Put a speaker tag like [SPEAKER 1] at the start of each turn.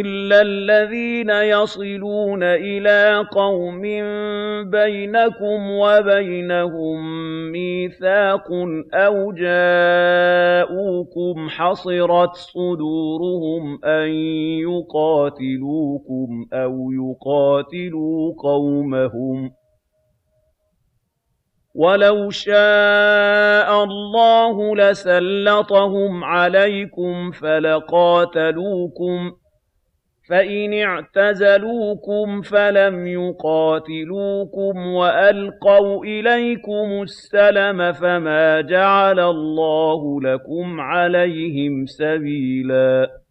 [SPEAKER 1] إِلَّا الَّذِينَ يَصِلُونَ إِلَىٰ قَوْمٍ بَيْنَكُمْ وَبَيْنَهُم مِّيثَاقٌ أَوْ جَاءُوكُمْ حَصِرَتْ صُدُورُهُمْ أَن يُقَاتِلُوكُمْ أَوْ يُقَاتِلُوا قَوْمَهُمْ ۚ وَلَوْ شَاءَ اللَّهُ لَسَلَّطَهُمْ عَلَيْكُمْ فَلَقَاتَلُوكُمْ ۚ فَإِنِ اعْتَزَلُوكُمْ فَلَمْ يُقَاتِلُوكُمْ وَأَلْقَوْا إِلَيْكُمُ السَّلَمَ فَمَا جَعَلَ اللَّهُ لَكُمْ عَلَيْهِمْ سَبِيلًا